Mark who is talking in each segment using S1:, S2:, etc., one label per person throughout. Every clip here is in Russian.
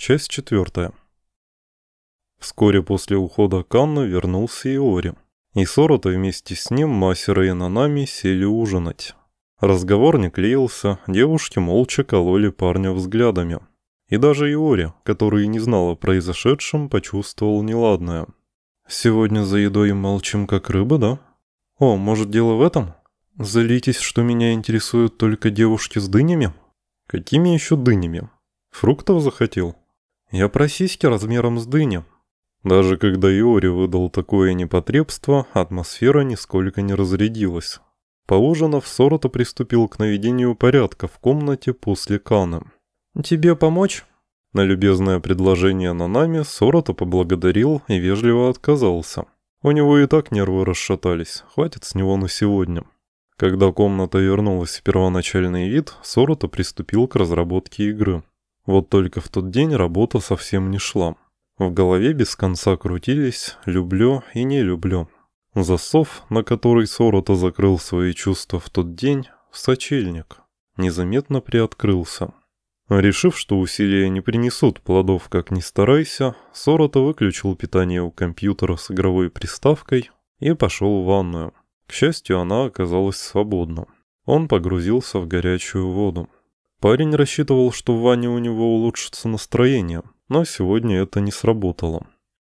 S1: Часть четвертая. Вскоре после ухода Канна вернулся Иори. И Сорота вместе с ним, Масера и Нанами сели ужинать. Разговор не клеился, девушки молча кололи парня взглядами. И даже Иори, который не знал о произошедшем, почувствовал неладное. «Сегодня за едой молчим как рыба, да? О, может дело в этом? Залитесь, что меня интересуют только девушки с дынями? Какими еще дынями? Фруктов захотел?» Я про сиськи размером с дыню. Даже когда Иори выдал такое непотребство, атмосфера нисколько не разрядилась. Поужинав, Сорота приступил к наведению порядка в комнате после Каны. «Тебе помочь?» На любезное предложение Нанами Сорота поблагодарил и вежливо отказался. У него и так нервы расшатались, хватит с него на сегодня. Когда комната вернулась в первоначальный вид, Сорота приступил к разработке игры. Вот только в тот день работа совсем не шла. В голове без конца крутились «люблю» и «не люблю». Засов, на который Сорота закрыл свои чувства в тот день, сочельник, незаметно приоткрылся. Решив, что усилия не принесут плодов, как ни старайся, Сорота выключил питание у компьютера с игровой приставкой и пошел в ванную. К счастью, она оказалась свободна. Он погрузился в горячую воду. Парень рассчитывал, что в ванне у него улучшится настроение, но сегодня это не сработало.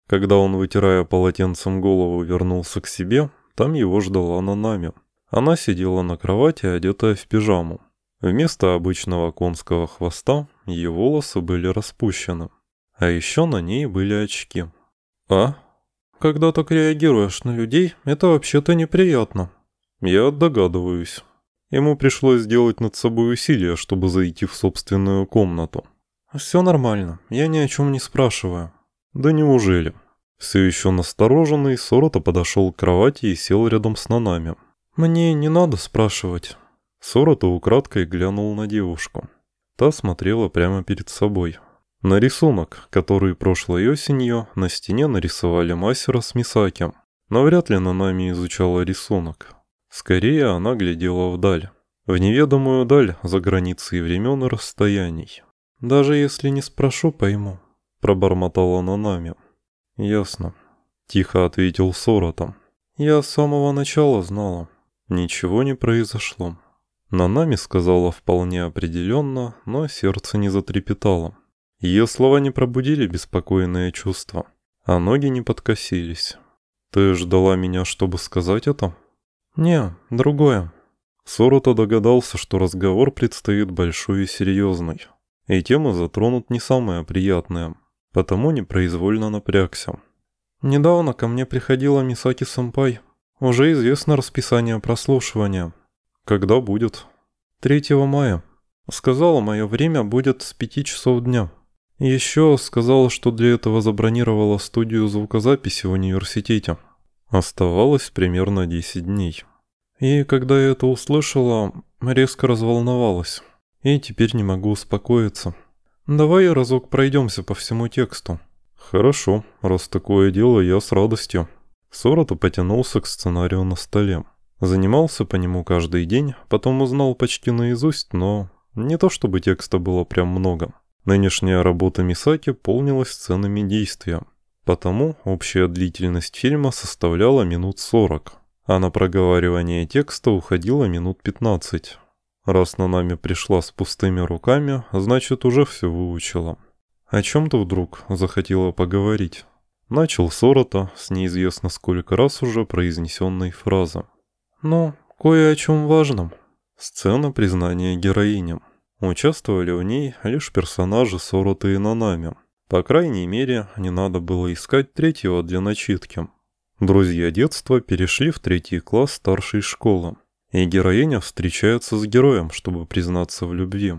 S1: Когда он, вытирая полотенцем голову, вернулся к себе, там его ждала Нанами. Она сидела на кровати, одетая в пижаму. Вместо обычного конского хвоста ее волосы были распущены. А еще на ней были очки. «А? Когда так реагируешь на людей, это вообще-то неприятно». «Я догадываюсь». Ему пришлось сделать над собой усилие, чтобы зайти в собственную комнату. «Все нормально, я ни о чем не спрашиваю». «Да неужели?» Все еще настороженный, Сорота подошел к кровати и сел рядом с Нанами. «Мне не надо спрашивать». Сорота украдкой глянул на девушку. Та смотрела прямо перед собой. На рисунок, который прошлой осенью на стене нарисовали мастера с Мисаки. Но вряд ли Нанами изучала рисунок. Скорее она глядела вдаль. В неведомую даль за границей времен и расстояний. «Даже если не спрошу, пойму», — пробормотала Нанами. «Ясно», — тихо ответил Сорота. «Я с самого начала знала. Ничего не произошло». Нанами сказала вполне определенно, но сердце не затрепетало. Ее слова не пробудили беспокойное чувство, а ноги не подкосились. «Ты ждала меня, чтобы сказать это?» «Не, другое». Сорота догадался, что разговор предстоит большой и серьезный, и темы затронут не самые приятные, потому непроизвольно напрягся. «Недавно ко мне приходила Мисаки-сэмпай. Уже известно расписание прослушивания. Когда будет?» «3 мая. Сказала, мое время будет с 5 часов дня. Еще сказала, что для этого забронировала студию звукозаписи в университете». Оставалось примерно 10 дней. И когда я это услышала, резко разволновалась. И теперь не могу успокоиться. Давай разок пройдемся по всему тексту. Хорошо, раз такое дело, я с радостью. Сорота потянулся к сценарию на столе. Занимался по нему каждый день, потом узнал почти наизусть, но не то чтобы текста было прям много. Нынешняя работа Мисаки полнилась сценами действия. Потому общая длительность фильма составляла минут 40, а на проговаривание текста уходило минут 15. Раз на нами пришла с пустыми руками, значит уже все выучила. О чем-то вдруг захотела поговорить. Начал Сорота с неизвестно сколько раз уже произнесенной фразы. «Ну, кое о чем важном». Сцена признания героиням. Участвовали в ней лишь персонажи Сорота и Нанами. По крайней мере, не надо было искать третьего для начитки. Друзья детства перешли в третий класс старшей школы, и героиня встречается с героем, чтобы признаться в любви.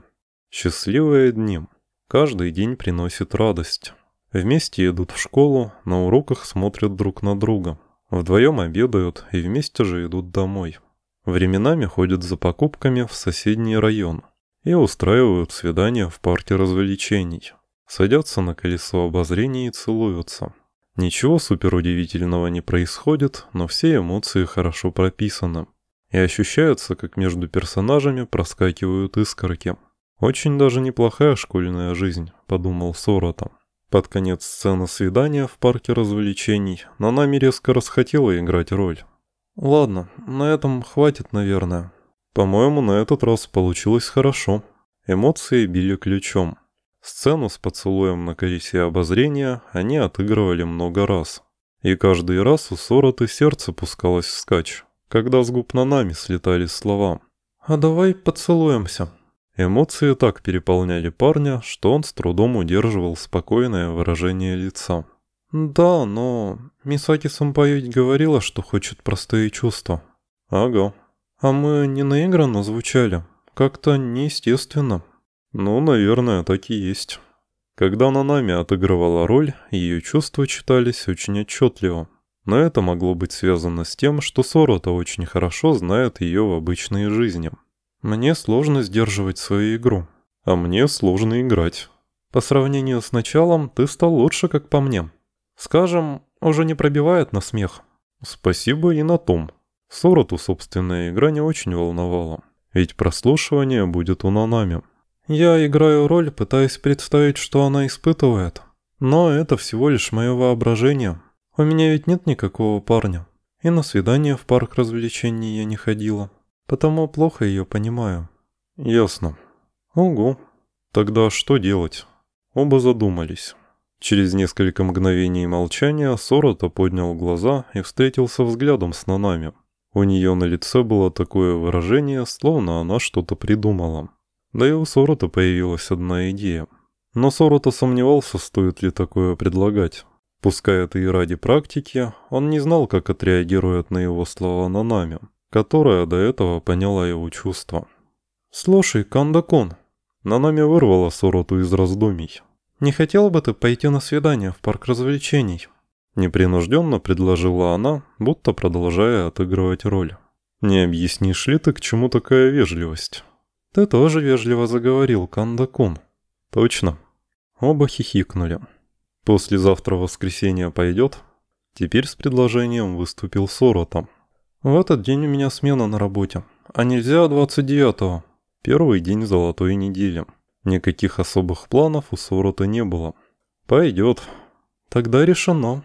S1: Счастливые дни. Каждый день приносит радость. Вместе идут в школу, на уроках смотрят друг на друга. Вдвоем обедают и вместе же идут домой. Временами ходят за покупками в соседний район и устраивают свидания в парке развлечений садятся на колесо обозрения и целуются. Ничего суперудивительного не происходит, но все эмоции хорошо прописаны. И ощущается, как между персонажами проскакивают искорки. «Очень даже неплохая школьная жизнь», — подумал Сорота. Под конец сцены свидания в парке развлечений Нанами резко расхотела играть роль. «Ладно, на этом хватит, наверное. По-моему, на этот раз получилось хорошо. Эмоции били ключом. Сцену с поцелуем на колесе обозрения они отыгрывали много раз. И каждый раз у Сороты сердце пускалось вскачь, когда с губ Нанами слетали слова. «А давай поцелуемся». Эмоции так переполняли парня, что он с трудом удерживал спокойное выражение лица. «Да, но Мисаки-сэмпай ведь говорила, что хочет простые чувства». «Ага». «А мы не наигранно звучали. Как-то неестественно». «Ну, наверное, так и есть». Когда Нанами отыгрывала роль, ее чувства читались очень отчетливо. Но это могло быть связано с тем, что Сорота очень хорошо знает ее в обычной жизни. Мне сложно сдерживать свою игру. А мне сложно играть. По сравнению с началом, ты стал лучше, как по мне. Скажем, уже не пробивает на смех. Спасибо и на том. Сороту собственная игра не очень волновала. Ведь прослушивание будет у Нанами. Я играю роль, пытаясь представить, что она испытывает. Но это всего лишь мое воображение. У меня ведь нет никакого парня. И на свидание в парк развлечений я не ходила. Потому плохо ее понимаю. Ясно. Ого. Тогда что делать? Оба задумались. Через несколько мгновений молчания Сорота поднял глаза и встретился взглядом с Нанами. У нее на лице было такое выражение, словно она что-то придумала. Да и у Сорота появилась одна идея. Но Сорота сомневался, стоит ли такое предлагать. Пускай это и ради практики, он не знал, как отреагирует на его слова Нанами, которая до этого поняла его чувства. «Слушай, Кандакон», Нанами вырвала Сороту из раздумий. «Не хотела бы ты пойти на свидание в парк развлечений?» Непринужденно предложила она, будто продолжая отыгрывать роль. «Не объяснишь ли ты, к чему такая вежливость?» «Ты тоже вежливо заговорил, Кандакун». «Точно». Оба хихикнули. «Послезавтра воскресенье пойдет?» Теперь с предложением выступил Сорота. «В этот день у меня смена на работе. А нельзя 29-го?» Первый день золотой недели. Никаких особых планов у Сорота не было. «Пойдет». «Тогда решено».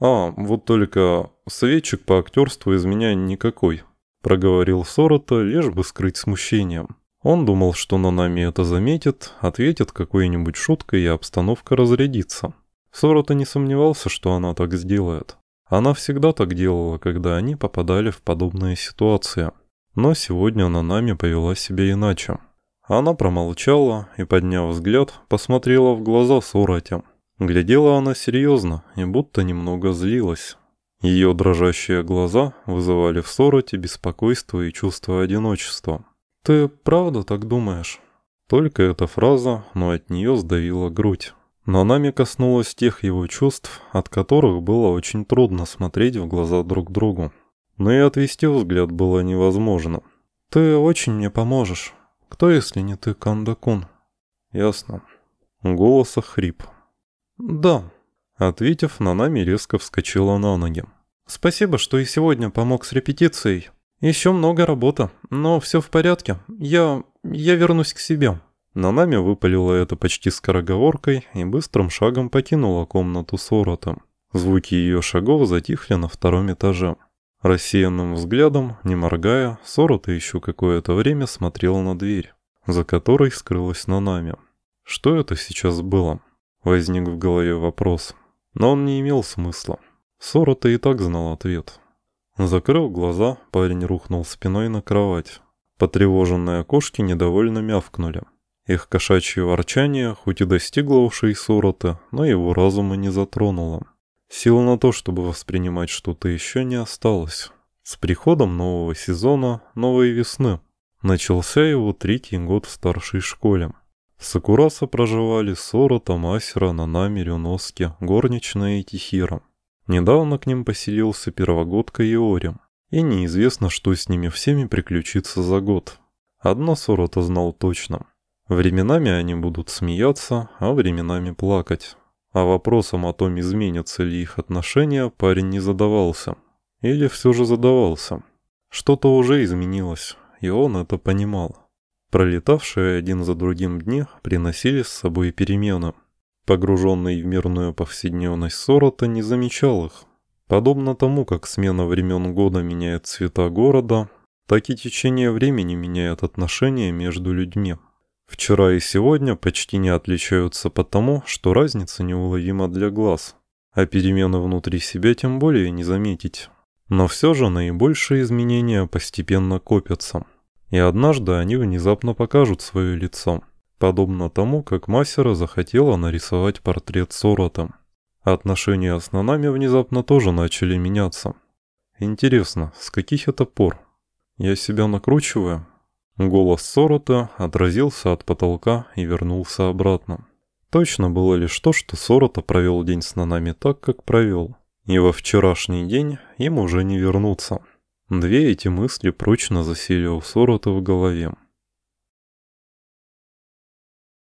S1: «А, вот только советчик по актерству из меня никакой», — проговорил Сорота, лишь бы скрыть смущение. Он думал, что Нанами это заметит, ответит какой-нибудь шуткой и обстановка разрядится. Сорота не сомневался, что она так сделает. Она всегда так делала, когда они попадали в подобные ситуации. Но сегодня Нанами повела себя иначе. Она промолчала и, подняв взгляд, посмотрела в глаза Сороте. Глядела она серьезно и будто немного злилась. Ее дрожащие глаза вызывали в Сороте беспокойство и чувство одиночества. «Ты правда так думаешь?» Только эта фраза, но от нее сдавила грудь. Но нами коснулась тех его чувств, от которых было очень трудно смотреть в глаза друг другу. Но и отвести взгляд было невозможно. «Ты очень мне поможешь. Кто, если не ты, Кандакун?» «Ясно». Голоса хрип. «Да». Ответив, Нанами резко вскочила на ноги. «Спасибо, что и сегодня помог с репетицией. «Еще много работы, но все в порядке. Я... я вернусь к себе». Нанами выпалила это почти скороговоркой и быстрым шагом покинула комнату Сорота. Звуки ее шагов затихли на втором этаже. Рассеянным взглядом, не моргая, Сорота еще какое-то время смотрела на дверь, за которой скрылась Нанами. Что это сейчас было? Возник в голове вопрос. Но он не имел смысла. Сорота и так знал ответ. Закрыв глаза, парень рухнул спиной на кровать. Потревоженные кошки недовольно мявкнули. Их кошачье ворчание хоть и достигло ушей Сорота, но его разума не затронуло. Сил на то, чтобы воспринимать что-то еще не осталось. С приходом нового сезона, новой весны, начался его третий год в старшей школе. В Сакураса проживали Сорота, Масера, Нанами, Рюноски, Горничная и Тихира. Недавно к ним поселился первогодка Иори, и неизвестно, что с ними всеми приключится за год. Одно Сорота знал точно. Временами они будут смеяться, а временами плакать. А вопросом о том, изменятся ли их отношения, парень не задавался. Или все же задавался. Что-то уже изменилось, и он это понимал. Пролетавшие один за другим дни приносили с собой перемены. Погруженный в мирную повседневность Сорота не замечал их. Подобно тому, как смена времен года меняет цвета города, так и течение времени меняет отношения между людьми. Вчера и сегодня почти не отличаются потому, что разница неуловима для глаз, а перемены внутри себя тем более не заметить. Но все же наибольшие изменения постепенно копятся, и однажды они внезапно покажут свое лицо, подобно тому, как Масера захотела нарисовать портрет Сорота. Отношения с Нанами внезапно тоже начали меняться. Интересно, с каких это пор? Я себя накручиваю? Голос Сорота отразился от потолка и вернулся обратно. Точно было лишь то, что Сорота провел день с Нанами так, как провел. И во вчерашний день им уже не вернуться. Две эти мысли прочно засели у Сорота в голове.